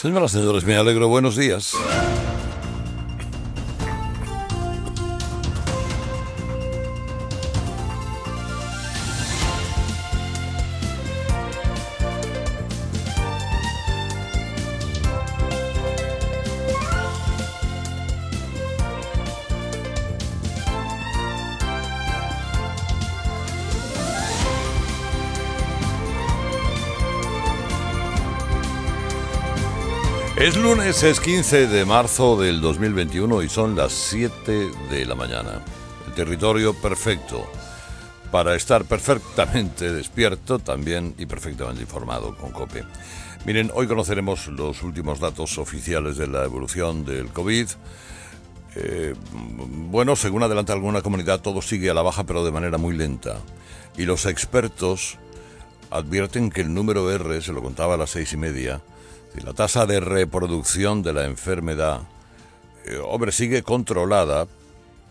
Señoras y señores, me alegro. Buenos días. Es 15 de marzo del 2021 y son las 7 de la mañana. El territorio perfecto para estar perfectamente despierto también y perfectamente informado con COPE. Miren, hoy conoceremos los últimos datos oficiales de la evolución del COVID. Eh, bueno, según adelanta alguna comunidad, todo sigue a la baja, pero de manera muy lenta. Y los expertos advierten que el número R, se lo contaba a las seis y media, la tasa de reproducción de la enfermedad, eh, sigue controlada,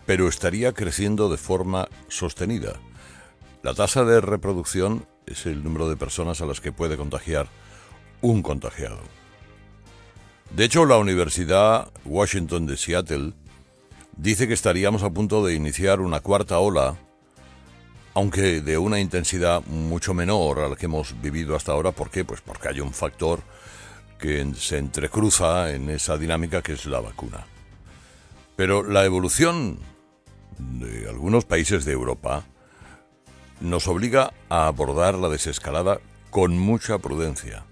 pero estaría creciendo de forma sostenida. La tasa de reproducción es el número de personas a las que puede contagiar un contagiado. De hecho, la Universidad Washington de Seattle dice que estaríamos a punto de iniciar una cuarta ola, aunque de una intensidad mucho menor a la que hemos vivido hasta ahora. ¿Por qué? Pues porque hay un factor que se entrecruza en esa dinámica que es la vacuna. Pero la evolución de algunos países de Europa nos obliga a abordar la desescalada con mucha prudencia.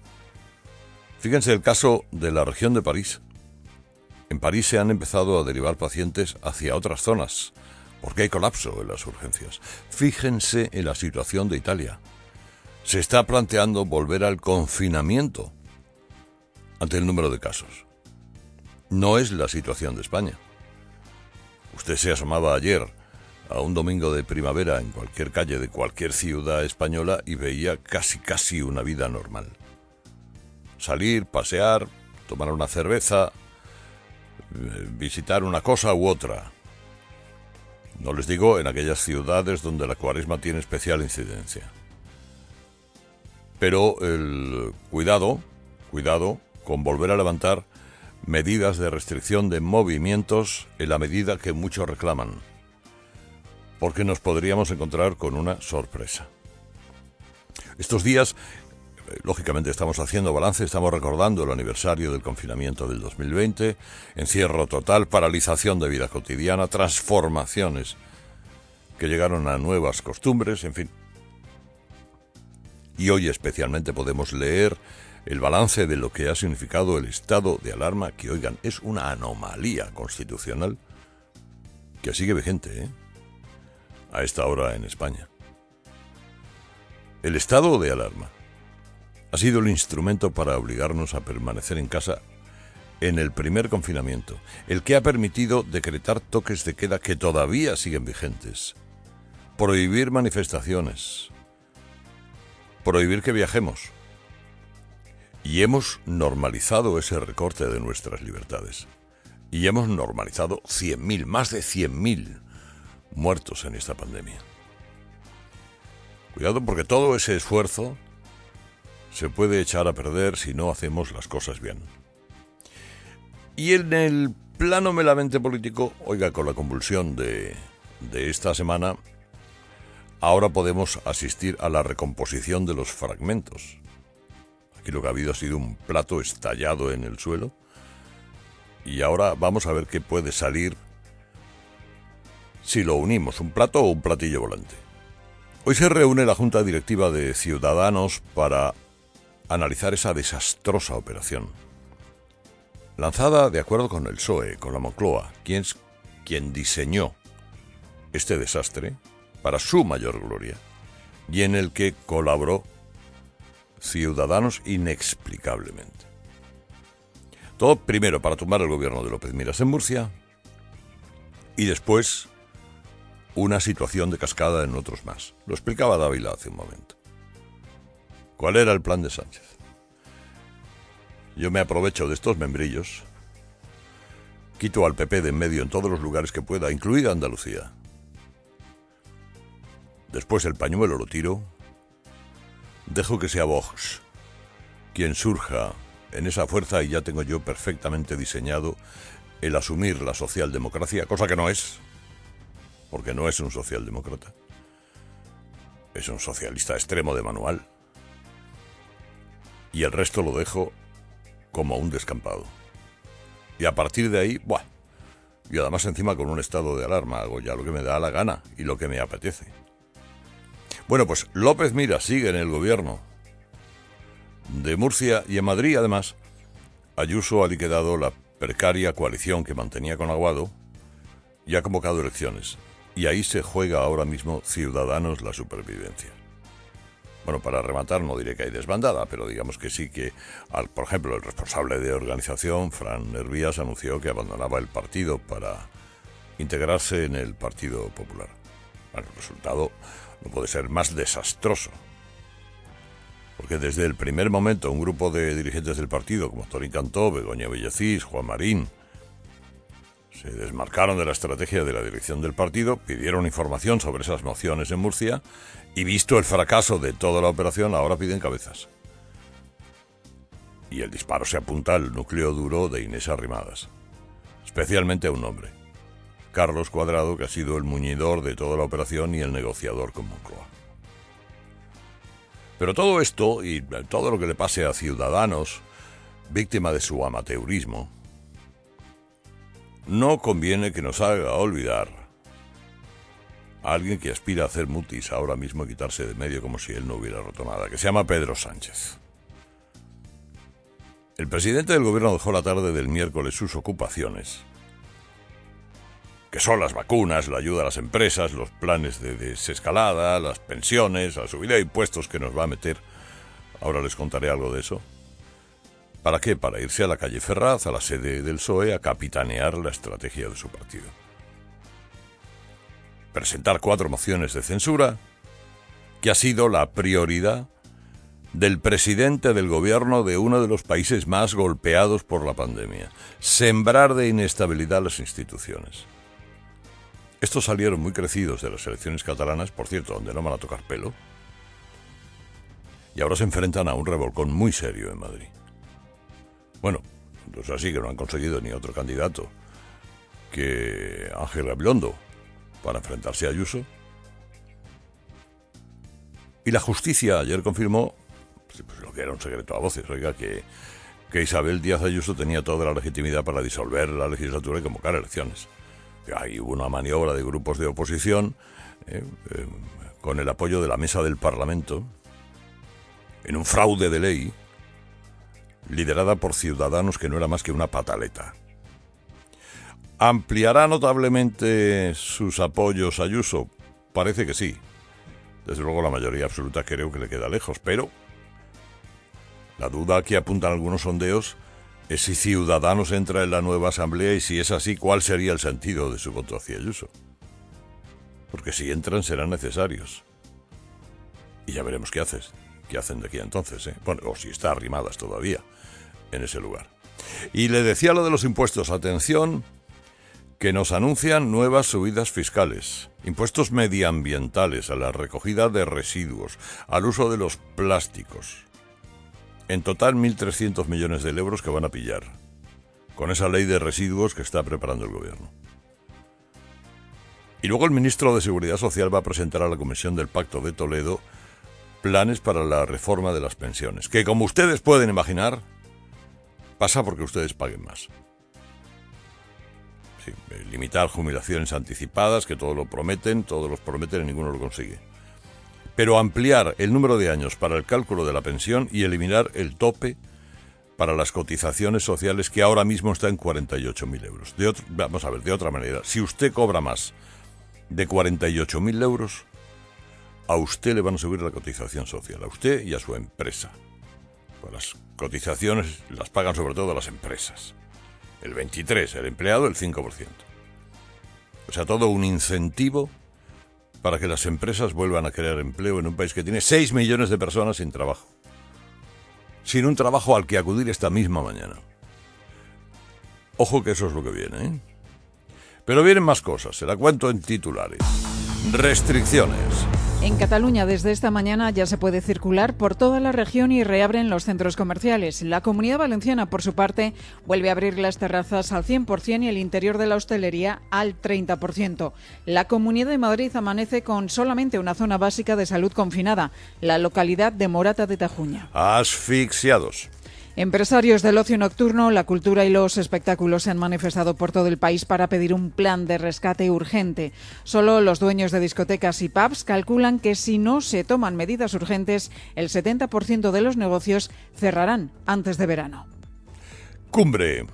Fíjense el caso de la región de París. En París se han empezado a derivar pacientes hacia otras zonas, porque hay colapso en las urgencias. Fíjense en la situación de Italia. Se está planteando volver al confinamiento ante el número de casos. No es la situación de España. Usted se asomaba ayer a un domingo de primavera en cualquier calle de cualquier ciudad española y veía casi casi una vida normal. Salir, pasear, tomar una cerveza, eh, visitar una cosa u otra. No les digo en aquellas ciudades donde la cuaresma tiene especial incidencia. Pero el cuidado, cuidado, con volver a levantar medidas de restricción de movimientos en la medida que muchos reclaman, porque nos podríamos encontrar con una sorpresa. Estos días, eh, lógicamente estamos haciendo balance, estamos recordando el aniversario del confinamiento del 2020, encierro total, paralización de vida cotidiana, transformaciones que llegaron a nuevas costumbres, en fin. Y hoy especialmente podemos leer el balance de lo que ha significado el estado de alarma, que oigan, es una anomalía constitucional que sigue vigente ¿eh? a esta hora en España. El estado de alarma ha sido el instrumento para obligarnos a permanecer en casa en el primer confinamiento, el que ha permitido decretar toques de queda que todavía siguen vigentes, prohibir manifestaciones, prohibir que viajemos, y hemos normalizado ese recorte de nuestras libertades. Y hemos normalizado 100.000, más de 100.000 muertos en esta pandemia. Cuidado porque todo ese esfuerzo se puede echar a perder si no hacemos las cosas bien. Y en el plano meramente político, oiga, con la convulsión de, de esta semana, ahora podemos asistir a la recomposición de los fragmentos lo que ha habido ha sido un plato estallado en el suelo. Y ahora vamos a ver qué puede salir si lo unimos, un plato o un platillo volante. Hoy se reúne la Junta Directiva de Ciudadanos para analizar esa desastrosa operación. Lanzada de acuerdo con el PSOE, con la Moncloa, quien, quien diseñó este desastre para su mayor gloria y en el que colaboró ciudadanos inexplicablemente. Todo primero para tumbar el gobierno de López Miras en Murcia y después una situación de cascada en otros más. Lo explicaba Dávila hace un momento. ¿Cuál era el plan de Sánchez? Yo me aprovecho de estos membrillos, quito al PP de en medio en todos los lugares que pueda, incluida Andalucía. Después el pañuelo lo tiro Dejo que sea Vox quien surja en esa fuerza y ya tengo yo perfectamente diseñado el asumir la socialdemocracia, cosa que no es, porque no es un socialdemócrata, es un socialista extremo de manual, y el resto lo dejo como un descampado. Y a partir de ahí, ¡buah! Y además encima con un estado de alarma, hago ya lo que me da la gana y lo que me apetece. Bueno, pues López Mira sigue en el gobierno de Murcia y en Madrid además. Ayuso ha liquidado la precaria coalición que mantenía con Aguado y ha convocado elecciones. Y ahí se juega ahora mismo Ciudadanos la supervivencia. Bueno, para rematar, no diré que hay desbandada, pero digamos que sí que, al, por ejemplo, el responsable de organización, Fran Nervías, anunció que abandonaba el partido para integrarse en el Partido Popular. Bueno, el resultado no puede ser más desastroso. Porque desde el primer momento un grupo de dirigentes del partido, como Torín Cantó, Begoña Villacís, Juan Marín, se desmarcaron de la estrategia de la dirección del partido, pidieron información sobre esas mociones en Murcia y visto el fracaso de toda la operación, ahora piden cabezas. Y el disparo se apunta al núcleo duro de Inés Arrimadas, especialmente a un hombre, Carlos Cuadrado, que ha sido el muñidor de toda la operación y el negociador con Moncloa. Pero todo esto y todo lo que le pase a Ciudadanos, víctima de su amateurismo, no conviene que nos haga olvidar a alguien que aspira a hacer mutis ahora mismo y quitarse de medio como si él no hubiera roto nada, que se llama Pedro Sánchez. El presidente del gobierno dejó la tarde del miércoles sus ocupaciones, que son las vacunas, la ayuda a las empresas, los planes de desescalada, las pensiones, la subida de impuestos que nos va a meter. Ahora les contaré algo de eso ¿Para qué? Para irse a la calle Ferraz, a la sede del PSOE, a capitanear la estrategia de su partido. Presentar cuatro mociones de censura, que ha sido la prioridad del presidente del gobierno de uno de los países más golpeados por la pandemia. Sembrar de inestabilidad las instituciones. Estos salieron muy crecidos de las elecciones catalanas, por cierto, donde no van a tocar pelo. Y ahora se enfrentan a un revolcón muy serio en Madrid. Bueno, entonces así que no han conseguido ni otro candidato que Ángel Gabilondo para enfrentarse a Ayuso. Y la justicia ayer confirmó pues, pues, lo que era un secreto a voces, oiga, que, que Isabel Díaz Ayuso tenía toda la legitimidad para disolver la legislatura y convocar elecciones. Hubo una maniobra de grupos de oposición eh, eh, con el apoyo de la mesa del Parlamento en un fraude de ley liderada por ciudadanos que no era más que una pataleta. ¿Ampliará notablemente sus apoyos a Ayuso? Parece que sí. Desde luego la mayoría absoluta creo que le queda lejos, pero la duda que apuntan algunos sondeos si Ciudadanos entra en la nueva asamblea y si es así, ¿cuál sería el sentido de su voto hacia Ayuso? Porque si entran serán necesarios. Y ya veremos qué haces, qué hacen de aquí entonces, ¿eh? Bueno, o si está arrimadas todavía en ese lugar. Y le decía lo de los impuestos, atención, que nos anuncian nuevas subidas fiscales, impuestos medioambientales a la recogida de residuos, al uso de los plásticos. En total 1.300 millones de euros que van a pillar, con esa ley de residuos que está preparando el gobierno. Y luego el ministro de Seguridad Social va a presentar a la Comisión del Pacto de Toledo planes para la reforma de las pensiones, que como ustedes pueden imaginar, pasa porque ustedes paguen más. Limitar jubilaciones anticipadas, que todos lo prometen, todos los prometen y ninguno lo consigue. Pero ampliar el número de años para el cálculo de la pensión y eliminar el tope para las cotizaciones sociales que ahora mismo está en 48.000 euros. De vamos a ver, de otra manera, si usted cobra más de 48.000 euros, a usted le van a subir la cotización social, a usted y a su empresa. Pues las cotizaciones las pagan sobre todo las empresas. El 23, el empleado el 5%. O sea, todo un incentivo para que las empresas vuelvan a crear empleo en un país que tiene 6 millones de personas sin trabajo. Sin un trabajo al que acudir esta misma mañana. Ojo que eso es lo que viene, ¿eh? Pero vienen más cosas, se la cuento en titulares. Restricciones. En Cataluña desde esta mañana ya se puede circular por toda la región y reabren los centros comerciales. La comunidad valenciana, por su parte, vuelve a abrir las terrazas al 100% y el interior de la hostelería al 30%. La comunidad de Madrid amanece con solamente una zona básica de salud confinada, la localidad de Morata de Tajuña. Asfixiados. Empresarios del ocio nocturno, la cultura y los espectáculos se han manifestado por todo el país para pedir un plan de rescate urgente. Solo los dueños de discotecas y pubs calculan que si no se toman medidas urgentes, el 70% de los negocios cerrarán antes de verano. Cumbre.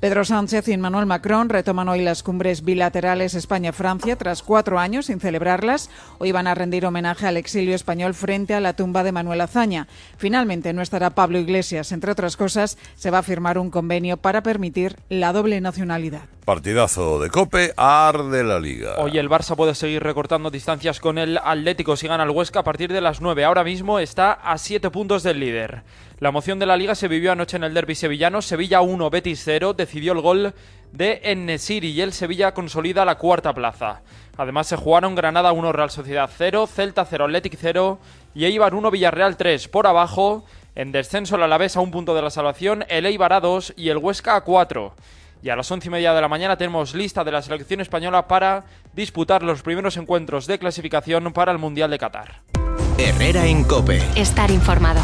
Pedro Sánchez y Emmanuel Macron retoman hoy las cumbres bilaterales España-Francia tras cuatro años sin celebrarlas. Hoy van a rendir homenaje al exilio español frente a la tumba de Manuel Azaña. Finalmente no estará Pablo Iglesias. Entre otras cosas, se va a firmar un convenio para permitir la doble nacionalidad. Partidazo de Cope, arde la liga. Hoy el Barça puede seguir recortando distancias con el Atlético si gana el Huesca a partir de las 9. Ahora mismo está a 7 puntos del líder. La emoción de la liga se vivió anoche en el derby sevillano. Sevilla 1, Betis 0. Decidió el gol de Ennesiri y el Sevilla consolida la cuarta plaza. Además se jugaron Granada 1, Real Sociedad 0, Celta 0, Athletic 0 y Eibar 1, Villarreal 3. Por abajo, en descenso el Alavés a un punto de la salvación, el Eibar a 2 y el Huesca a 4. Y a las once y media de la mañana tenemos lista de la selección española para disputar los primeros encuentros de clasificación para el Mundial de Qatar. Herrera en Cope. Estar informado.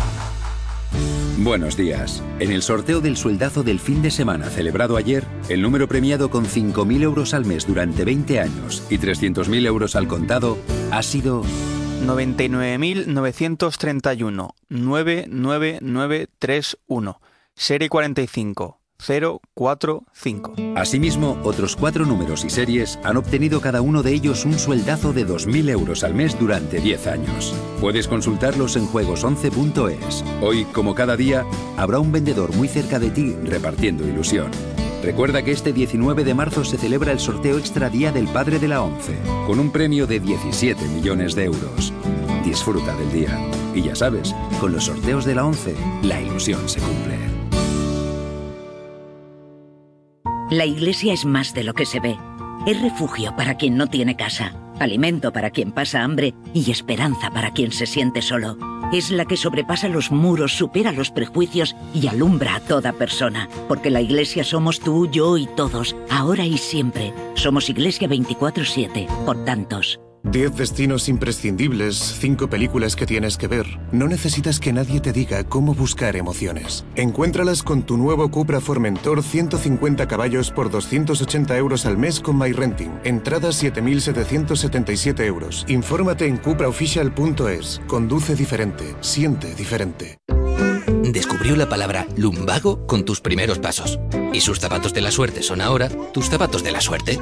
Buenos días. En el sorteo del sueldazo del fin de semana celebrado ayer, el número premiado con 5.000 euros al mes durante 20 años y 300.000 euros al contado ha sido 99.931 99931 Serie 45 045. Asimismo, otros cuatro números y series han obtenido cada uno de ellos un sueldazo de 2.000 euros al mes durante 10 años. Puedes consultarlos en juegos11.es. Hoy, como cada día, habrá un vendedor muy cerca de ti repartiendo ilusión. Recuerda que este 19 de marzo se celebra el sorteo extra Día del Padre de la ONCE, con un premio de 17 millones de euros. Disfruta del día. Y ya sabes, con los sorteos de la ONCE, la ilusión se cumple. La iglesia es más de lo que se ve. Es refugio para quien no tiene casa, alimento para quien pasa hambre y esperanza para quien se siente solo. Es la que sobrepasa los muros, supera los prejuicios y alumbra a toda persona. Porque la iglesia somos tú, yo y todos, ahora y siempre. Somos Iglesia 24-7, por tantos. 10 destinos imprescindibles, 5 películas que tienes que ver. No necesitas que nadie te diga cómo buscar emociones. Encuéntralas con tu nuevo Cupra Formentor 150 caballos por 280 euros al mes con MyRenting. Entrada 7.777 euros. Infórmate en cupraofficial.es. Conduce diferente. Siente diferente. Descubrió la palabra lumbago con tus primeros pasos. Y sus zapatos de la suerte son ahora tus zapatos de la suerte.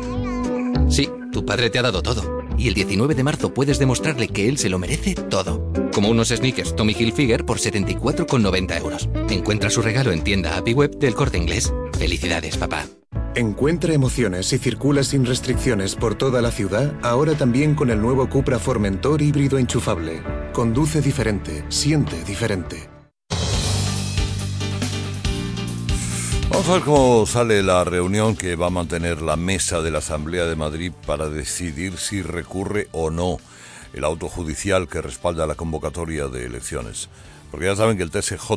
Sí, tu padre te ha dado todo y el 19 de marzo puedes demostrarle que él se lo merece todo. Como unos sneakers Tommy Hilfiger por 74,90 euros. Encuentra su regalo en tienda Happy Web del Corte Inglés. Felicidades, papá. Encuentra emociones y circula sin restricciones por toda la ciudad, ahora también con el nuevo Cupra Formentor híbrido enchufable. Conduce diferente, siente diferente. Vamos a ver cómo sale la reunión que va a mantener la mesa de la Asamblea de Madrid para decidir si recurre o no el auto judicial que respalda la convocatoria de elecciones. Porque ya saben que el TSJ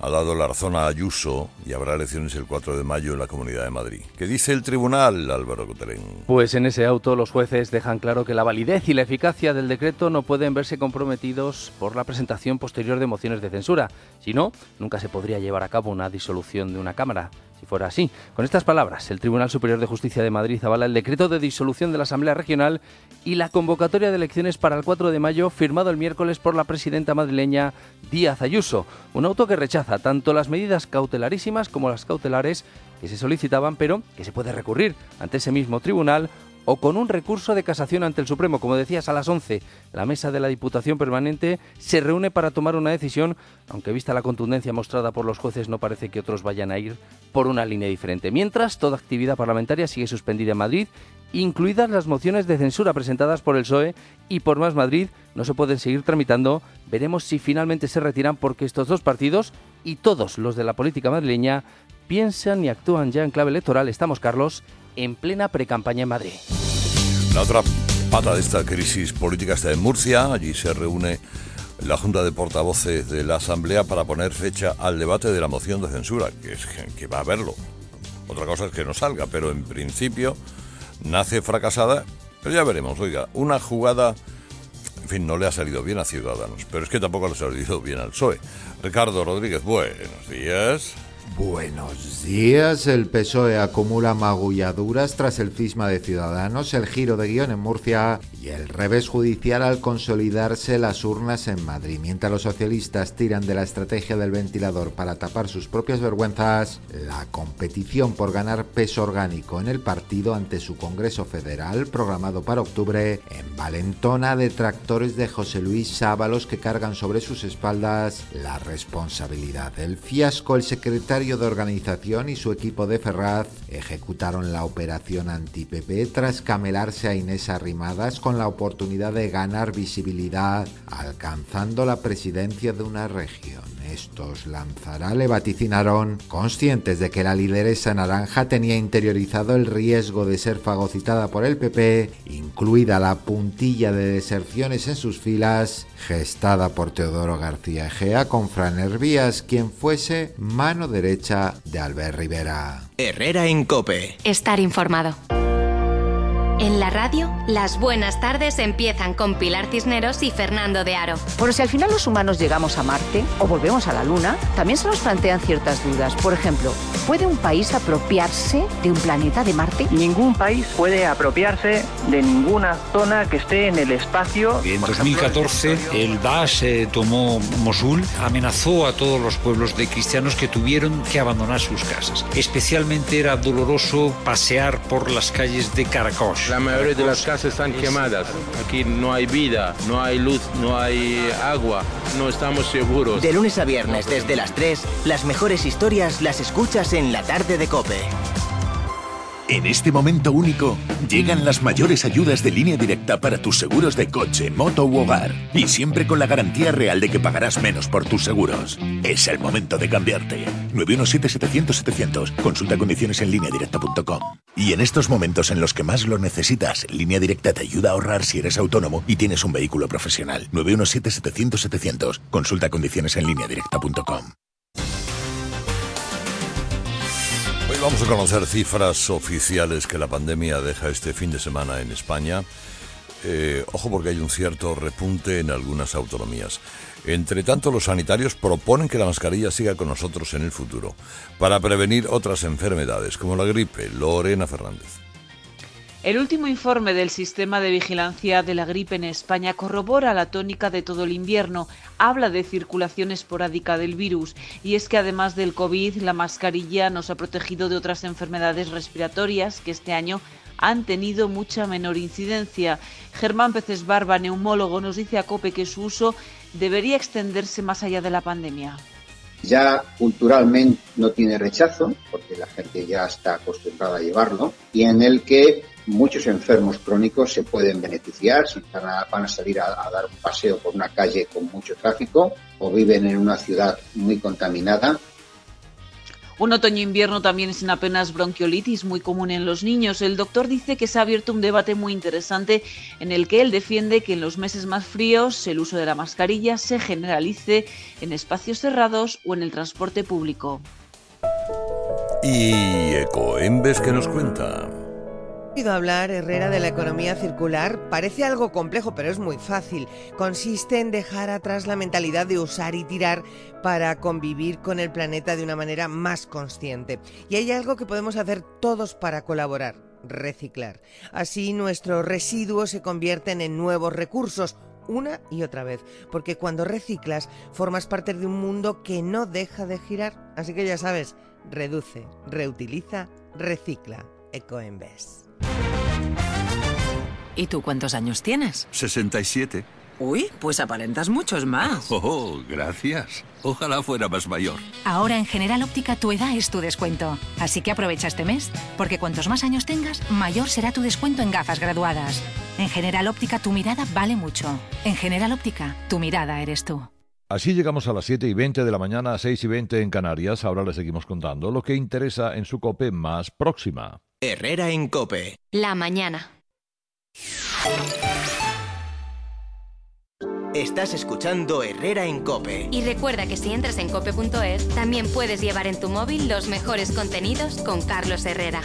ha dado la razón a Ayuso y habrá elecciones el 4 de mayo en la Comunidad de Madrid. ¿Qué dice el tribunal, Álvaro Cotelén? Pues en ese auto los jueces dejan claro que la validez y la eficacia del decreto no pueden verse comprometidos por la presentación posterior de mociones de censura. Si no, nunca se podría llevar a cabo una disolución de una Cámara si fuera así. Con estas palabras, el Tribunal Superior de Justicia de Madrid avala el decreto de disolución de la Asamblea Regional y la convocatoria de elecciones para el 4 de mayo firmado el miércoles por la presidenta madrileña Díaz Ayuso, un auto que rechaza tanto las medidas cautelarísimas como las cautelares que se solicitaban, pero que se puede recurrir ante ese mismo tribunal o con un recurso de casación ante el Supremo. Como decías, a las 11 la mesa de la Diputación Permanente se reúne para tomar una decisión, aunque vista la contundencia mostrada por los jueces no parece que otros vayan a ir por una línea diferente. Mientras, toda actividad parlamentaria sigue suspendida en Madrid, incluidas las mociones de censura presentadas por el PSOE y por Más Madrid, no se pueden seguir tramitando. Veremos si finalmente se retiran porque estos dos partidos y todos los de la política madrileña piensan y actúan ya en clave electoral. Estamos, Carlos, en plena precampaña en Madrid. La otra pata de esta crisis política está en Murcia. Allí se reúne la Junta de Portavoces de la Asamblea para poner fecha al debate de la moción de censura, que, es, que va a haberlo. Otra cosa es que no salga, pero en principio nace fracasada. Pero ya veremos, oiga, una jugada, en fin, no le ha salido bien a Ciudadanos, pero es que tampoco le ha salido bien al PSOE. Ricardo Rodríguez, buenos días. Buenos días. El PSOE acumula magulladuras tras el cisma de Ciudadanos, el giro de guion en Murcia y el revés judicial al consolidarse las urnas en Madrid. Mientras los socialistas tiran de la estrategia del ventilador para tapar sus propias vergüenzas, la competición por ganar peso orgánico en el partido ante su Congreso Federal, programado para octubre, envalentona detractores de José Luis Sábalos que cargan sobre sus espaldas la responsabilidad. El fiasco, el secretario de organización y su equipo de Ferraz ejecutaron la operación anti-PP tras camelarse a Inés Arrimadas con la oportunidad de ganar visibilidad, alcanzando la presidencia de una región. Estos lanzará le vaticinaron, conscientes de que la lideresa naranja tenía interiorizado el riesgo de ser fagocitada por el PP, incluida la puntilla de deserciones en sus filas, gestada por Teodoro García Egea con Fran Hervías, quien fuese mano derecha de Albert Rivera. Herrera en Cope. Estar informado. En la radio, las buenas tardes empiezan con Pilar Cisneros y Fernando de Aro. Bueno, si al final los humanos llegamos a Marte o volvemos a la Luna, también se nos plantean ciertas dudas. Por ejemplo, ¿puede un país apropiarse de un planeta de Marte? Ningún país puede apropiarse de ninguna zona que esté en el espacio. En 2014, el Daesh eh, tomó Mosul, amenazó a todos los pueblos de cristianos que tuvieron que abandonar sus casas. Especialmente era doloroso pasear por las calles de Caracas. La mayoría de las casas están quemadas. Aquí no hay vida, no hay luz, no hay agua. No estamos seguros. De lunes a viernes desde las 3, las mejores historias las escuchas en la tarde de Cope. En este momento único, llegan las mayores ayudas de línea directa para tus seguros de coche, moto u hogar. Y siempre con la garantía real de que pagarás menos por tus seguros. Es el momento de cambiarte. 917-700-700. Consulta condiciones en lineadirecta.com. Y en estos momentos en los que más lo necesitas, Línea Directa te ayuda a ahorrar si eres autónomo y tienes un vehículo profesional. 917-700-700. Consulta condiciones en lineadirecta.com. Hoy vamos a conocer cifras oficiales que la pandemia deja este fin de semana en España. Eh, ojo porque hay un cierto repunte en algunas autonomías. Entre tanto, los sanitarios proponen que la mascarilla siga con nosotros en el futuro para prevenir otras enfermedades como la gripe. Lorena Fernández. El último informe del sistema de vigilancia de la gripe en España corrobora la tónica de todo el invierno. Habla de circulación esporádica del virus y es que además del COVID, la mascarilla nos ha protegido de otras enfermedades respiratorias que este año han tenido mucha menor incidencia. Germán Peces Barba, neumólogo, nos dice a COPE que su uso debería extenderse más allá de la pandemia. Ya culturalmente no tiene rechazo, porque la gente ya está acostumbrada a llevarlo, y en el que muchos enfermos crónicos se pueden beneficiar si van a, salir a, a, dar un paseo por una calle con mucho tráfico o viven en una ciudad muy contaminada. Un otoño-invierno también sin apenas bronquiolitis, muy común en los niños. El doctor dice que se ha abierto un debate muy interesante en el que él defiende que en los meses más fríos el uso de la mascarilla se generalice en espacios cerrados o en el transporte público. ¿Y Ecoembes qué nos cuenta? Hablar, Herrera, de la economía circular. Parece algo complejo, pero es muy fácil. Consiste en dejar atrás la mentalidad de usar y tirar para convivir con el planeta de una manera más consciente. Y hay algo que podemos hacer todos para colaborar, reciclar. Así nuestros residuos se convierten en nuevos recursos, una y otra vez, porque cuando reciclas formas parte de un mundo que no deja de girar. Así que ya sabes, reduce, reutiliza, recicla. Ecoembes. ¿Y tú cuántos años tienes? 67. Uy, pues aparentas muchos más. Oh, gracias. Ojalá fuera más mayor. Ahora en General Óptica tu edad es tu descuento. Así que aprovecha este mes, porque cuantos más años tengas, mayor será tu descuento en gafas graduadas. En General Óptica tu mirada vale mucho. En General Óptica, tu mirada eres tú. Así llegamos a las 7 y 20 de la mañana, 6 y 20 en Canarias. Ahora les seguimos contando lo que interesa en su COPE más próxima. Herrera en Cope. La mañana. Estás escuchando Herrera en Cope. Y recuerda que si entras en cope.es, también puedes llevar en tu móvil los mejores contenidos con Carlos Herrera.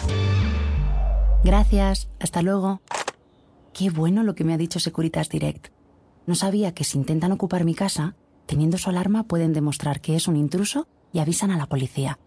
Gracias, hasta luego. Qué bueno lo que me ha dicho Securitas Direct. No sabía que si intentan ocupar mi casa, teniendo su alarma pueden demostrar que es un intruso y avisan a la policía.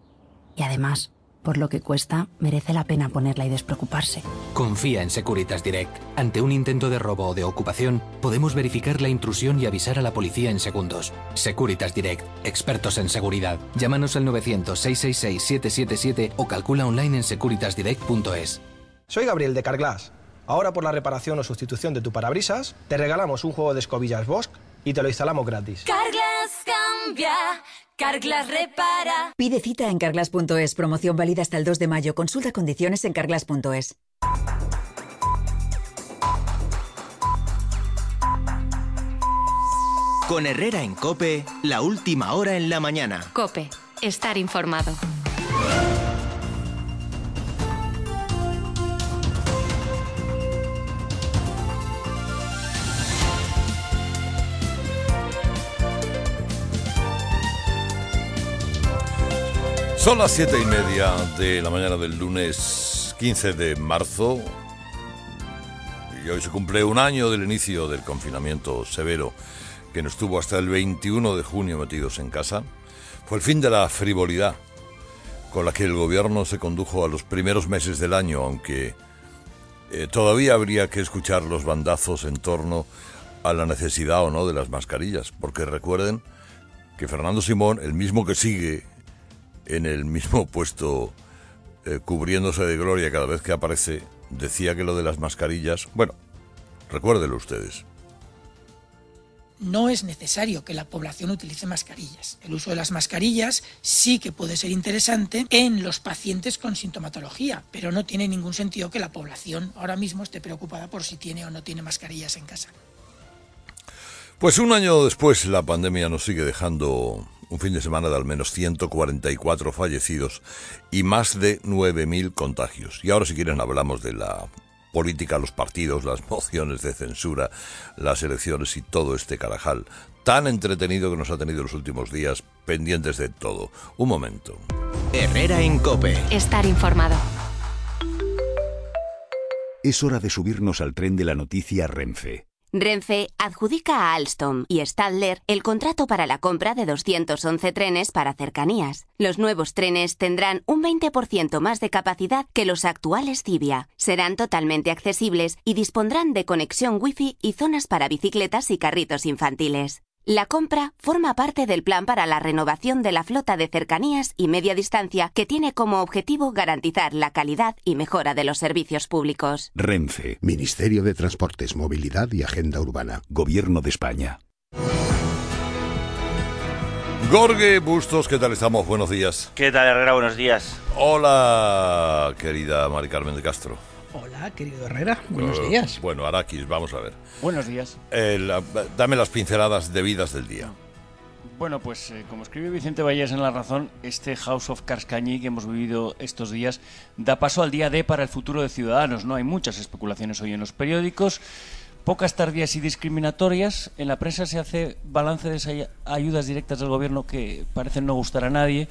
Y además, por lo que cuesta, merece la pena ponerla y despreocuparse. Confía en Securitas Direct. Ante un intento de robo o de ocupación, podemos verificar la intrusión y avisar a la policía en segundos. Securitas Direct, expertos en seguridad. Llámanos al 900-666-777 o calcula online en securitasdirect.es. Soy Gabriel de Carglass. Ahora por la reparación o sustitución de tu parabrisas, te regalamos un juego de escobillas Bosch y te lo instalamos gratis. Carglass cambia, Carglass repara. Pide cita en carglass.es, promoción válida hasta el 2 de mayo. Consulta condiciones en carglass.es. Con Herrera en Cope, la última hora en la mañana. Cope, estar informado. Son las siete y media de la mañana del lunes 15 de marzo y hoy se cumple un año del inicio del confinamiento severo que nos tuvo hasta el 21 de junio metidos en casa. Fue el fin de la frivolidad con la que el gobierno se condujo a los primeros meses del año, aunque eh, todavía habría que escuchar los bandazos en torno a la necesidad o no de las mascarillas, porque recuerden que Fernando Simón, el mismo que sigue en el mismo puesto eh, cubriéndose de gloria cada vez que aparece, decía que lo de las mascarillas, bueno, recuérdenlo ustedes. No es necesario que la población utilice mascarillas. El uso de las mascarillas sí que puede ser interesante en los pacientes con sintomatología, pero no tiene ningún sentido que la población ahora mismo esté preocupada por si tiene o no tiene mascarillas en casa. Pues un año después la pandemia nos sigue dejando un fin de semana de al menos 144 fallecidos y más de 9.000 contagios. Y ahora si quieren hablamos de la política, los partidos, las mociones de censura, las elecciones y todo este carajal tan entretenido que nos ha tenido los últimos días pendientes de todo. Un momento. Herrera en Cope. Estar informado. Es hora de subirnos al tren de la noticia Renfe. Renfe adjudica a Alstom y Stadler el contrato para la compra de 211 trenes para cercanías. Los nuevos trenes tendrán un 20% más de capacidad que los actuales Civia. Serán totalmente accesibles y dispondrán de conexión Wi-Fi y zonas para bicicletas y carritos infantiles. La compra forma parte del plan para la renovación de la flota de cercanías y media distancia que tiene como objetivo garantizar la calidad y mejora de los servicios públicos. Renfe, Ministerio de Transportes, Movilidad y Agenda Urbana, Gobierno de España. Gorge Bustos, ¿qué tal estamos? Buenos días. ¿Qué tal, Herrera? Buenos días. Hola, querida Mari Carmen de Castro. Hola, querido Herrera. Buenos Uh, días. Bueno, Araquis, vamos a ver. Buenos días. Eh, la- dame las pinceladas debidas del día. Bueno, pues eh, como escribe Vicente Valles en La Razón, este House of Cards Cañí que hemos vivido estos días da paso al día D para el futuro de Ciudadanos. No hay muchas especulaciones hoy en los periódicos, pocas tardías y discriminatorias. En la prensa se hace balance de esas ay- ayudas directas del gobierno que parecen no gustar a nadie.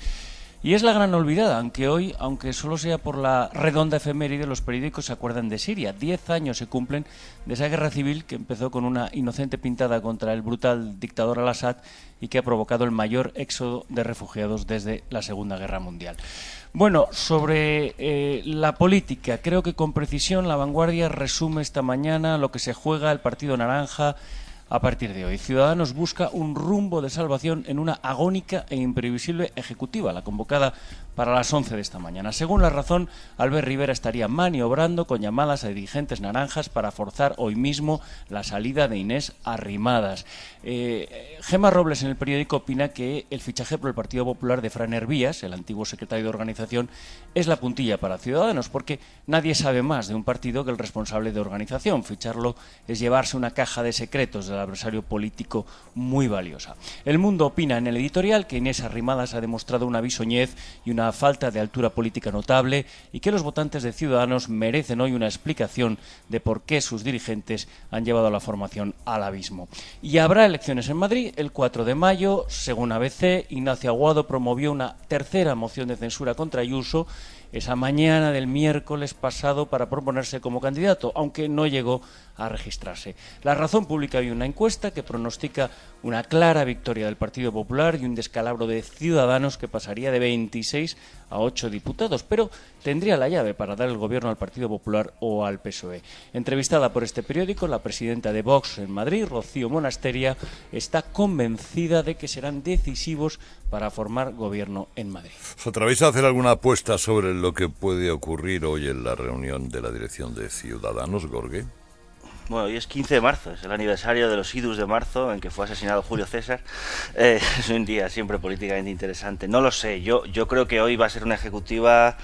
Y es la gran olvidada, aunque hoy, aunque solo sea por la redonda efeméride, los periódicos se acuerdan de Siria. Diez años se cumplen de esa guerra civil que empezó con una inocente pintada contra el brutal dictador al-Assad y que ha provocado el mayor éxodo de refugiados desde la Segunda Guerra Mundial. Bueno, sobre eh, la política, creo que con precisión la vanguardia resume esta mañana lo que se juega el Partido Naranja a partir de hoy. Ciudadanos busca un rumbo de salvación en una agónica e imprevisible ejecutiva, la convocada para las 11 de esta mañana. Según la razón, Albert Rivera estaría maniobrando con llamadas a dirigentes naranjas para forzar hoy mismo la salida de Inés Arrimadas. Eh, Gema Robles en el periódico opina que el fichaje por el Partido Popular de Fran Hervías, el antiguo secretario de organización, es la puntilla para Ciudadanos, porque nadie sabe más de un partido que el responsable de organización. Ficharlo es llevarse una caja de secretos de del adversario político muy valiosa. El Mundo opina en el editorial que Inés Arrimadas ha demostrado una bisoñez y una falta de altura política notable y que los votantes de Ciudadanos merecen hoy una explicación de por qué sus dirigentes han llevado a la formación al abismo. Y habrá elecciones en Madrid el 4 de mayo. Según ABC, Ignacio Aguado promovió una tercera moción de censura contra Ayuso esa mañana del miércoles pasado para proponerse como candidato, aunque no llegó a registrarse. La razón pública había una encuesta que pronostica una clara victoria del Partido Popular y un descalabro de Ciudadanos que pasaría de 26 a 8 diputados, pero tendría la llave para dar el gobierno al Partido Popular o al PSOE. Entrevistada por este periódico, la presidenta de Vox en Madrid, Rocío Monasteria, está convencida de que serán decisivos para formar gobierno en Madrid. ¿Os atrevéis a hacer alguna apuesta sobre lo que puede ocurrir hoy en la reunión de la dirección de Ciudadanos, Gorgue? Bueno, hoy es 15 de marzo, es el aniversario de los idus de marzo en que fue asesinado Julio César. Eh, es un día siempre políticamente interesante. No lo sé, yo, yo creo que hoy va a ser una ejecutiva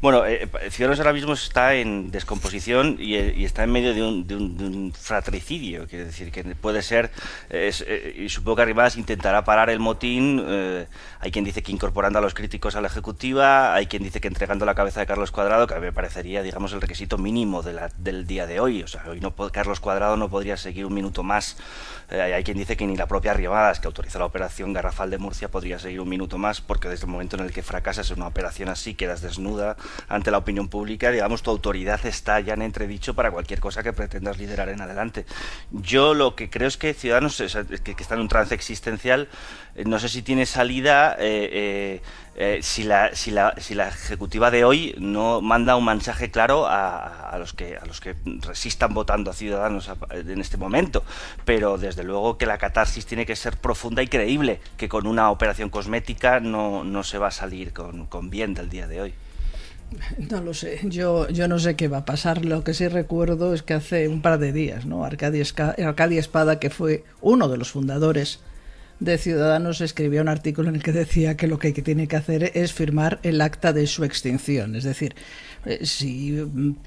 bueno, eh, Ciudadanos ahora mismo está en descomposición y, eh, está en medio de un, fratricidio, quiere decir que puede ser, eh, y supongo que Arrimadas intentará parar el motín, hay quien dice que incorporando a los críticos a la ejecutiva, hay quien dice que entregando la cabeza de Carlos Cuadrado, que a mí me parecería, digamos, el requisito mínimo de del día de hoy, o sea, hoy no, Carlos Cuadrado no podría seguir un minuto más, hay quien dice que ni la propia Arrimadas, que autorizó la operación Garrafal de Murcia, podría seguir un minuto más, porque desde el momento en el que fracasas en una operación así, quedas desnuda, ante la opinión pública, digamos, tu autoridad está ya en entredicho para cualquier cosa que pretendas liderar en adelante. Yo lo que creo es que Ciudadanos, que, está en un trance existencial, eh, no sé si tiene salida eh, eh, si, la, si, la, si la ejecutiva de hoy no manda un mensaje claro a, a, los, que, a los que resistan votando a Ciudadanos en este momento. Pero desde luego que la catarsis tiene que ser profunda y creíble, que con una operación cosmética no, no se va a salir con, con bien del día de hoy. No lo sé, yo, yo no sé qué va a pasar. Lo que sí recuerdo es que hace un par de días, ¿no? Arcadia, Espada, que fue uno de los fundadores de Ciudadanos, escribió un artículo en el que decía que lo que tiene que hacer es firmar el acta de su extinción. Es decir, eh, si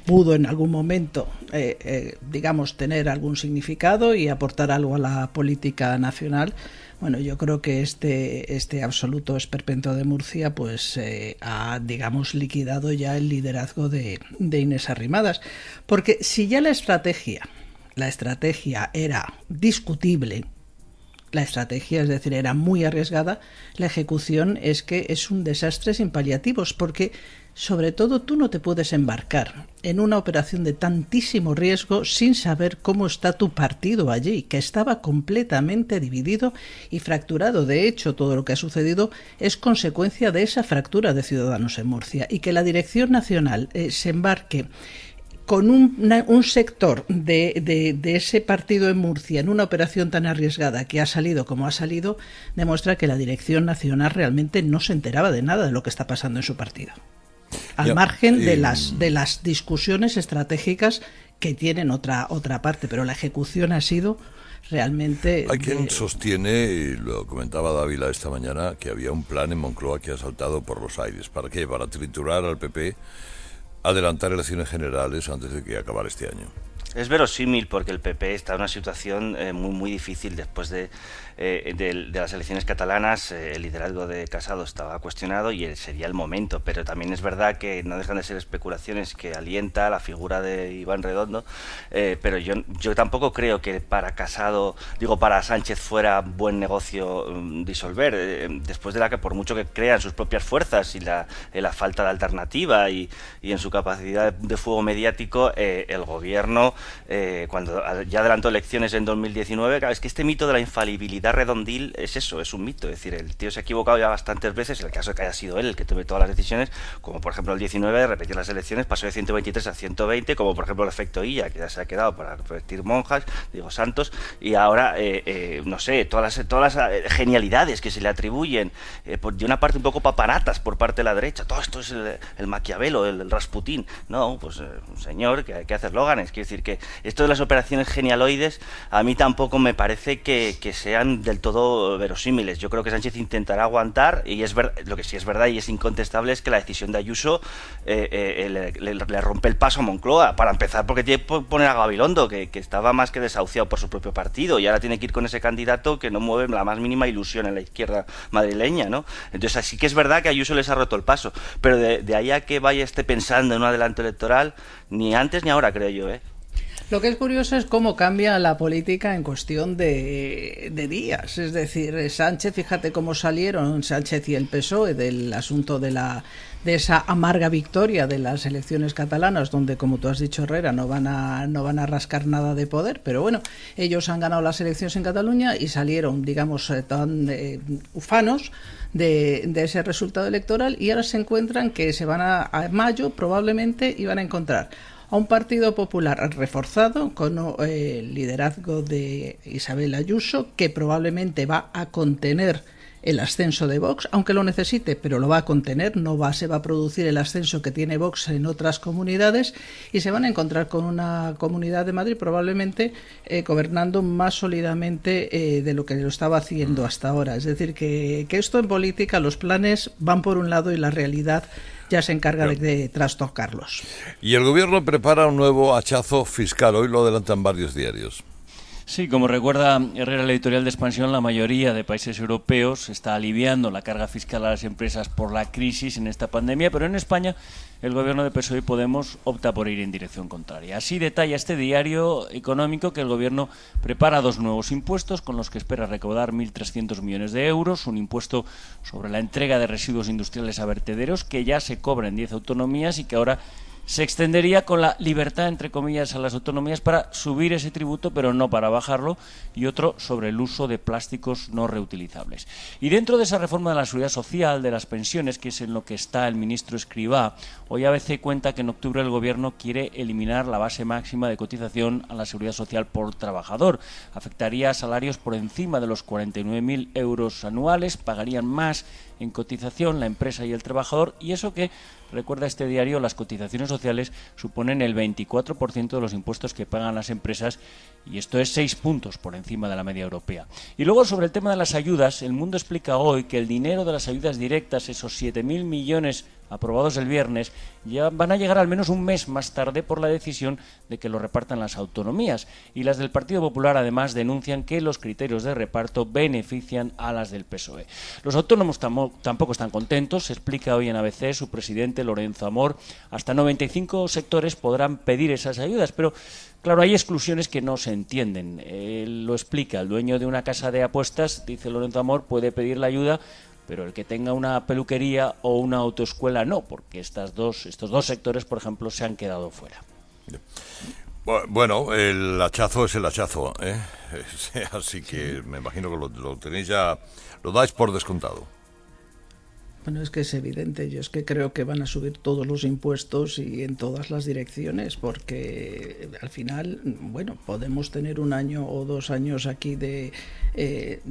pudo en algún momento, eh, eh, digamos, tener algún significado y aportar algo a la política nacional, bueno, yo creo que este, este absoluto esperpento de Murcia pues ha, digamos, liquidado ya el liderazgo de, de Inés Arrimadas. Porque si ya la estrategia, la estrategia era discutible, la estrategia, es decir, era muy arriesgada, la ejecución es que es un desastre sin paliativos, porque sobre todo tú no te puedes embarcar en una operación de tantísimo riesgo sin saber cómo está tu partido allí, que estaba completamente dividido y fracturado. De hecho, todo lo que ha sucedido es consecuencia de esa fractura de ciudadanos en Murcia y que la Dirección Nacional eh, se embarque con un, sector de, de, ese partido en Murcia en una operación tan arriesgada que ha salido como ha salido, demuestra que la Dirección Nacional realmente no se enteraba de nada de lo que está pasando en su partido al margen de las de las discusiones estratégicas que tienen otra otra parte, pero la ejecución ha sido realmente. Hay quien sostiene, y lo comentaba Dávila esta mañana, que había un plan en Moncloa que ha saltado por los aires. ¿Para qué? Para triturar al PP, adelantar elecciones generales antes de que acabara este año. Es verosímil porque el PP está en una situación eh, muy muy difícil después de eh, de, las elecciones catalanas eh, el liderazgo de Casado estaba cuestionado y sería el momento, pero también es verdad que no dejan de ser especulaciones que alienta la figura de Iván Redondo, eh, pero yo, yo tampoco creo que para Casado, digo, para Sánchez fuera buen negocio mm, disolver, después de la que por mucho que crean sus propias fuerzas y la, la falta de alternativa y, y, en su capacidad de, fuego mediático, el gobierno, cuando ya adelantó elecciones en 2019, es que este mito de la infalibilidad redondil es eso, es un mito. Es decir, el tío se ha equivocado ya bastantes veces, en el caso de que haya sido él el que tome todas las decisiones, como por ejemplo el 19 de repetir las elecciones, pasó de 123 a 120, como por ejemplo el efecto IA, que ya se ha quedado para repetir monjas, digo santos, y ahora, eh, eh, no sé, todas las, todas las eh, genialidades que se le atribuyen, de una parte un poco paparatas por parte de la derecha, todo esto es el, Maquiavelo, el, Rasputín, no, pues un señor que, que hace eslóganes, quiere decir decir que esto de las operaciones genialoides a mí tampoco me parece que, sean del todo verosímiles. Yo creo que Sánchez intentará aguantar y es lo que sí es verdad y es incontestable es que la decisión de Ayuso eh, eh, le, rompe el paso a Moncloa. Para empezar, porque tiene que poner a Gabilondo, que, que estaba más que desahuciado por su propio partido y ahora tiene que ir con ese candidato que no mueve la más mínima ilusión en la izquierda madrileña, ¿no? Entonces, así que es verdad que Ayuso les ha roto el paso, pero de, de ahí a que vaya esté pensando en un adelanto electoral, ni antes ni ahora, creo yo, ¿eh? Lo que es curioso es cómo cambia la política en cuestión de, días. Es decir, Sánchez, fíjate cómo salieron Sánchez y el PSOE del asunto de la de esa amarga victoria de las elecciones catalanas, donde, como tú has dicho, Herrera, no van a, no van a rascar nada de poder, pero bueno, ellos han ganado las elecciones en Cataluña y salieron, digamos, eh, tan eh, ufanos de, de, ese resultado electoral y ahora se encuentran que se van a, a mayo probablemente iban a encontrar a un Partido Popular reforzado con eh, el liderazgo de Isabel Ayuso, que probablemente va a contener el ascenso de Vox, aunque lo necesite, pero lo va a contener, no va, se va a producir el ascenso que tiene Vox en otras comunidades y se van a encontrar con una comunidad de Madrid probablemente eh, gobernando más sólidamente eh, de lo que lo estaba haciendo hasta ahora. Es decir, que, que esto en política, los planes van por un lado y la realidad ya se encarga de, trastocarlos. Y el gobierno prepara un nuevo hachazo fiscal. Hoy lo adelantan varios diarios. Sí, como recuerda Herrera, la editorial de expansión, la mayoría de países europeos está aliviando la carga fiscal a las empresas por la crisis en esta pandemia, pero en España el gobierno de PSOE y Podemos opta por ir en dirección contraria. Así detalla este diario económico que el gobierno prepara dos nuevos impuestos con los que espera recaudar 1.300 millones de euros, un impuesto sobre la entrega de residuos industriales a vertederos que ya se cobra en 10 autonomías y que ahora se extendería con la libertad, entre comillas, a las autonomías para subir ese tributo, pero no para bajarlo, y otro sobre el uso de plásticos no reutilizables. Y dentro de esa reforma de la seguridad social, de las pensiones, que es en lo que está el ministro Escribá, hoy ABC cuenta que en octubre el Gobierno quiere eliminar la base máxima de cotización a la seguridad social por trabajador. Afectaría a salarios por encima de los 49.000 euros anuales, pagarían más en cotización la empresa y el trabajador, y eso que Recuerda este diario, las cotizaciones sociales suponen el 24% de los impuestos que pagan las empresas y esto es seis puntos por encima de la media europea. Y luego sobre el tema de las ayudas, el mundo explica hoy que el dinero de las ayudas directas, esos 7.000 millones aprobados el viernes, ya van a llegar al menos un mes más tarde por la decisión de que lo repartan las autonomías. Y las del Partido Popular además denuncian que los criterios de reparto benefician a las del PSOE. Los autónomos tampoco están contentos, se explica hoy en ABC su presidente Lorenzo Amor. Hasta 95 sectores podrán pedir esas ayudas, pero Claro, hay exclusiones que no se entienden. Él lo explica. El dueño de una casa de apuestas, dice Lorenzo Amor, puede pedir la ayuda pero el que tenga una peluquería o una autoescuela no, porque estas dos, estos dos sectores, por ejemplo, se han quedado fuera. Bueno, el hachazo es el hachazo, ¿eh? así que me imagino que lo, lo tenéis ya, lo dais por descontado. Bueno, es que es evidente. Yo es que creo que van a subir todos los impuestos y en todas las direcciones, porque al final, bueno, podemos tener un año o dos años aquí de, eh,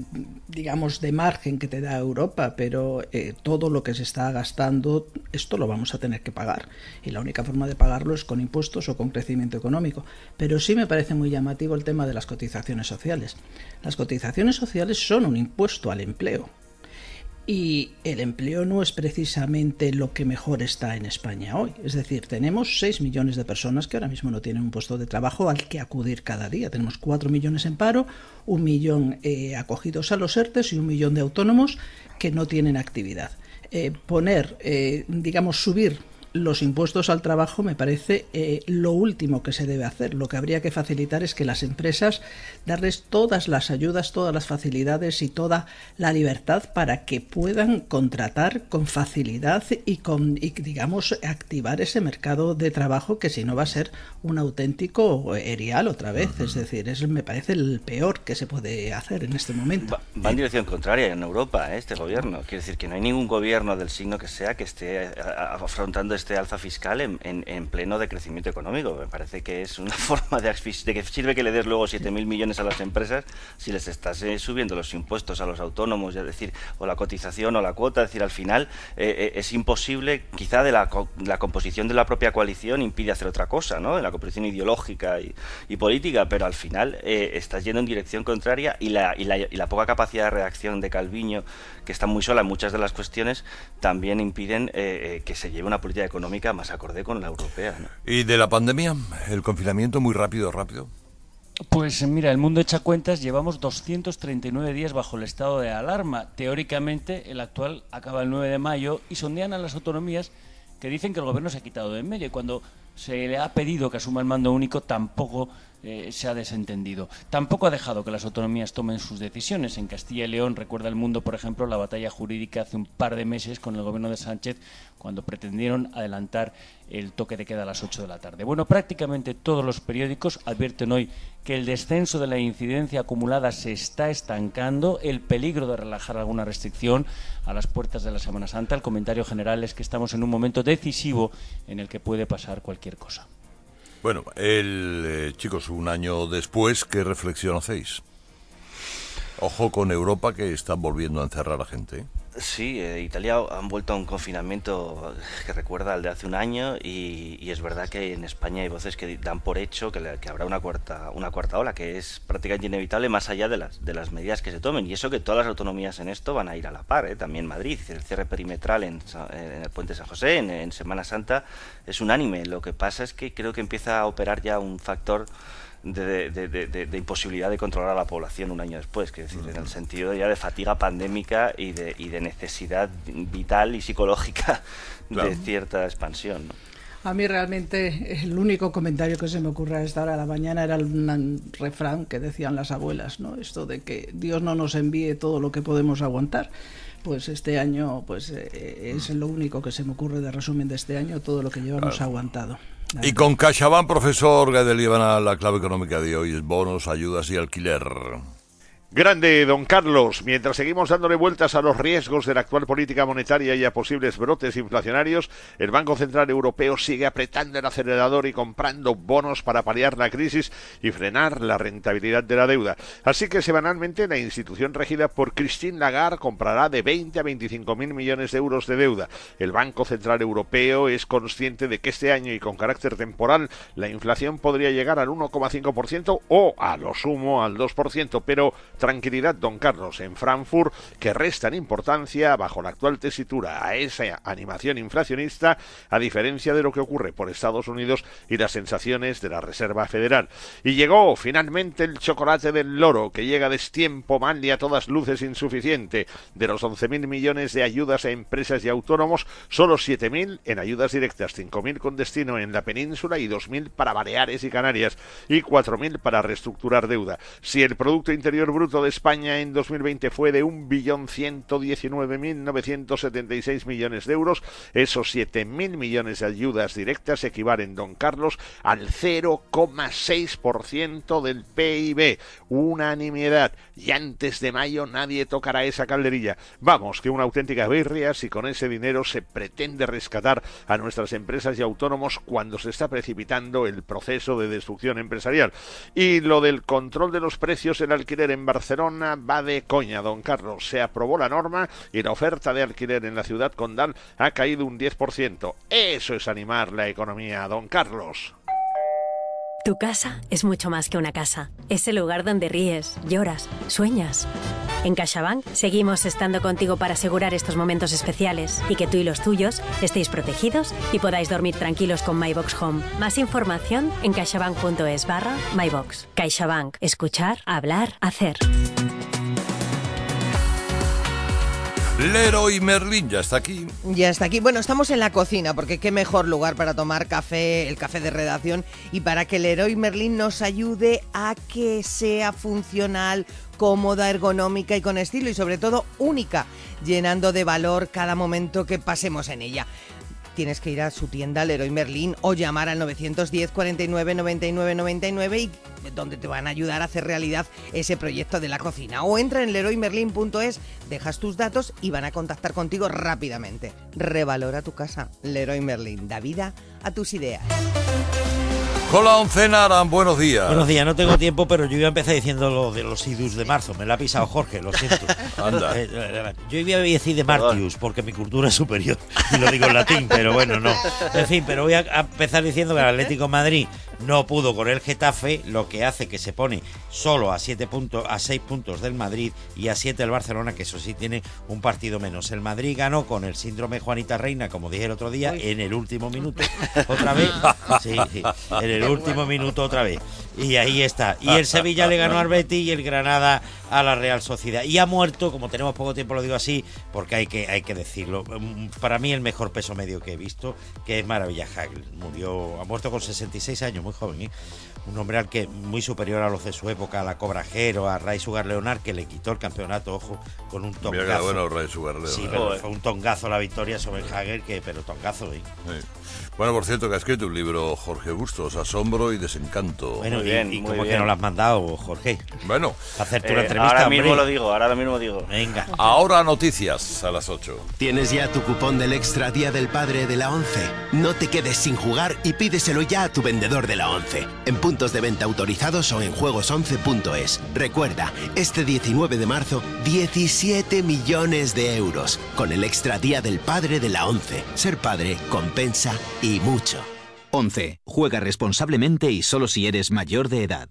digamos, de margen que te da Europa, pero eh, todo lo que se está gastando, esto lo vamos a tener que pagar. Y la única forma de pagarlo es con impuestos o con crecimiento económico. Pero sí me parece muy llamativo el tema de las cotizaciones sociales. Las cotizaciones sociales son un impuesto al empleo y el empleo no es precisamente lo que mejor está en España hoy. Es decir, tenemos 6 millones de personas que ahora mismo no tienen un puesto de trabajo al que acudir cada día. Tenemos 4 millones en paro, un millón eh, acogidos a los ERTES y un millón de autónomos que no tienen actividad. Eh, poner, eh, digamos, subir los impuestos al trabajo me parece eh, lo último que se debe hacer. Lo que habría que facilitar es que las empresas darles todas las ayudas, todas las facilidades y toda la libertad para que puedan contratar con facilidad y con digamos activar ese mercado de trabajo que si no va a ser un auténtico erial otra vez. Es decir, es me parece el peor que se puede hacer en este momento. Va, en dirección contraria en Europa ¿eh? este gobierno. Quiere decir que no hay ningún gobierno del signo que sea que esté afrontando este alza fiscal en, en, pleno decrecimiento económico. Me parece que es una forma de, de que sirve que le des luego 7.000 millones a las empresas si les estás eh, subiendo los impuestos a los autónomos, es decir, o la cotización o la cuota. Es decir, al final eh, eh, es imposible, quizá de la, composición de la propia coalición impide hacer otra cosa, ¿no? De la composición ideológica y, política, pero al final estás yendo en dirección contraria y la poca capacidad de reacción de Calviño, que está muy sola en muchas de las cuestiones, también impiden que se lleve una política económica más acorde con la europea. ¿Y de la pandemia? ¿El confinamiento muy rápido, rápido? Pues mira, el mundo echa cuentas, llevamos 239 días bajo el estado de alarma. Teóricamente, el actual acaba el 9 de mayo y sondean a las autonomías que dicen que el gobierno se ha quitado de en medio. Y cuando se le ha pedido que asuma el mando único, tampoco eh, se ha desentendido. Tampoco ha dejado que las autonomías tomen sus decisiones. En Castilla y León recuerda el mundo, por ejemplo, la batalla jurídica hace un par de meses con el gobierno de Sánchez cuando pretendieron adelantar el toque de queda a las 8 de la tarde. Bueno, prácticamente todos los periódicos advierten hoy que el descenso de la incidencia acumulada se está estancando, el peligro de relajar alguna restricción a las puertas de la Semana Santa. El comentario general es que estamos en un momento decisivo en el que puede pasar cualquier cosa. Bueno, el, eh, chicos, un año después, ¿qué reflexión hacéis? Ojo con Europa que están volviendo a encerrar a gente. Sí, eh, Italia han vuelto a un confinamiento que recuerda al de hace un año y, es verdad que en España hay voces que dan por hecho que, habrá una cuarta, una cuarta ola, que es prácticamente inevitable más allá de las, de las medidas que se tomen. Y eso que todas las autonomías en esto van a ir a la par, ¿eh? también Madrid, el cierre perimetral en, el puente San José, en Semana Santa, es unánime. Lo que pasa es que creo que empieza a operar ya un factor de, imposibilidad de controlar a la población un año después, que decir, en el sentido ya de fatiga pandémica y de, y de necesidad vital y psicológica de cierta expansión. A mí realmente el único comentario que se me ocurre a esta hora de la mañana era un refrán que decían las abuelas, ¿no? Esto de que Dios no nos envíe todo lo que podemos aguantar. Pues este año pues eh, es lo único que se me ocurre de resumen de este año, todo lo que llevamos aguantado. Y con CaixaBank, profesor Gadel, la clave económica de hoy es bonos, ayudas y alquiler. Grande, don Carlos. Mientras seguimos dándole vueltas a los riesgos de la actual política monetaria y a posibles brotes inflacionarios, el Banco Central Europeo sigue apretando el acelerador y comprando bonos para paliar la crisis y frenar la rentabilidad de la deuda. Así que semanalmente la institución regida por Christine Lagarde comprará de 20 a 25 mil millones de euros de deuda. El Banco Central Europeo es consciente de que este año y con carácter temporal la inflación podría llegar al 1,5% o a lo sumo al 2%, pero Tranquilidad, don Carlos, en Frankfurt, que restan importancia bajo la actual tesitura a esa animación inflacionista, a diferencia de lo que ocurre por Estados Unidos y las sensaciones de la Reserva Federal. Y llegó finalmente el chocolate del loro, que llega destiempo, mal y a todas luces insuficiente. De los 11.000 millones de ayudas a empresas y autónomos, solo 7.000 en ayudas directas, 5.000 con destino en la península y 2.000 para Baleares y Canarias, y 4.000 para reestructurar deuda. Si el Producto Interior Bruto de España en 2020 fue de 1.119.976 millones de euros. Esos 7.000 millones de ayudas directas equivalen, don Carlos, al 0,6% del PIB. Unanimidad. Y antes de mayo nadie tocará esa calderilla. Vamos, que una auténtica birria si con ese dinero se pretende rescatar a nuestras empresas y autónomos cuando se está precipitando el proceso de destrucción empresarial. Y lo del control de los precios del alquiler en Barcelona Barcelona va de coña, don Carlos. Se aprobó la norma y la oferta de alquiler en la ciudad condal ha caído un 10%. Eso es animar la economía, don Carlos. Tu casa es mucho más que una casa. Es el lugar donde ríes, lloras, sueñas. En CaixaBank seguimos estando contigo para asegurar estos momentos especiales y que tú y los tuyos estéis protegidos y podáis dormir tranquilos con MyBox Home. Más información en caixabank.es barra MyBox. CaixaBank. Escuchar, hablar, hacer. Leroy Merlin ya está aquí. Ya está aquí. Bueno, estamos en la cocina porque qué mejor lugar para tomar café, el café de redacción y para que Leroy Merlin nos ayude a que sea funcional, cómoda, ergonómica y con estilo y sobre todo única, llenando de valor cada momento que pasemos en ella. Tienes que ir a su tienda Leroy Merlin o llamar al 910 49 99 99 y donde te van a ayudar a hacer realidad ese proyecto de la cocina. O entra en leroymerlin.es, dejas tus datos y van a contactar contigo rápidamente. Revalora tu casa. Leroy Merlin da vida a tus ideas. Con la oncena, buenos días. Buenos días, no tengo tiempo, pero yo iba a empezar diciendo lo de los idus de marzo. Me la ha pisado Jorge, lo siento. Anda. Eh, eh, yo iba a decir de Martius, porque mi cultura es superior. Y lo digo en latín, pero bueno, no. En fin, pero voy a a empezar diciendo que el Atlético de Madrid no pudo con el Getafe, lo que hace que se pone solo a siete puntos, a seis puntos del Madrid y a siete el Barcelona, que eso sí tiene un partido menos. El Madrid ganó con el síndrome Juanita Reina, como dije el otro día, en el último minuto. Otra vez. Sí, sí, en el último minuto otra vez. Y ahí está. Y el Sevilla le ganó al Betis y el Granada a la Real Sociedad. Y ha muerto, como tenemos poco tiempo, lo digo así, porque hay que, hay que decirlo. mm, Para mí el mejor peso medio que he visto, que es Maravilla Hagel. Murió, ha muerto con 66 años, muy joven, ¿eh? Un hombre al que muy superior a los de su época, a la Cobrajero, a Ray Sugar Leonard, que le quitó el campeonato, ojo, con un Mira que tongazo. bueno, Ray Sugar Leonard. Sí, pero fue un tongazo la victoria sobre Hagel, que, pero tongazo, ¿eh? Sí. Bueno, por cierto, que ha escrito un libro, Jorge Bustos, Asombro y Desencanto. Bueno, y, y cómo es que no lo has mandado, Jorge. Bueno. Para hacerte una Eh, entrevista, ahora mismo hombre. lo digo, ahora mismo digo. Venga. Ahora noticias a las 8. ¿Tienes ya tu cupón del Extra Día del Padre de la 11? No te quedes sin jugar y pídeselo ya a tu vendedor de la 11, en puntos de venta autorizados o en juegos11.es. Recuerda, este 19 de marzo, 17 millones de euros, con el Extra Día del Padre de la 11. Ser padre compensa y mucho. 11. Juega responsablemente y solo si eres mayor de edad.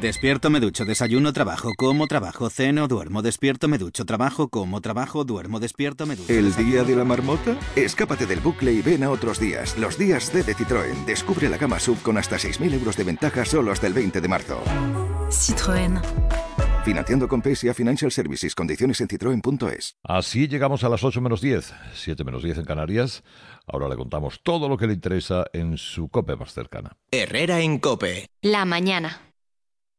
Despierto, me ducho, desayuno, trabajo, como, trabajo, ceno, duermo, despierto, me ducho, trabajo, como, trabajo, duermo, despierto, me ducho. ¿El día de la marmota? Escápate del bucle y ven a otros días. Los días D de Citroën. Descubre la gama sub con hasta 6.000 euros de ventaja solo hasta el 20 de marzo. Citroën. Financiando con PSA Financial Services. Condiciones en citroen.es. Así llegamos a las 8 menos 10, 7 menos 10 en Canarias. Ahora le contamos todo lo que le interesa en su COPE más cercana. Herrera en Cope. La mañana.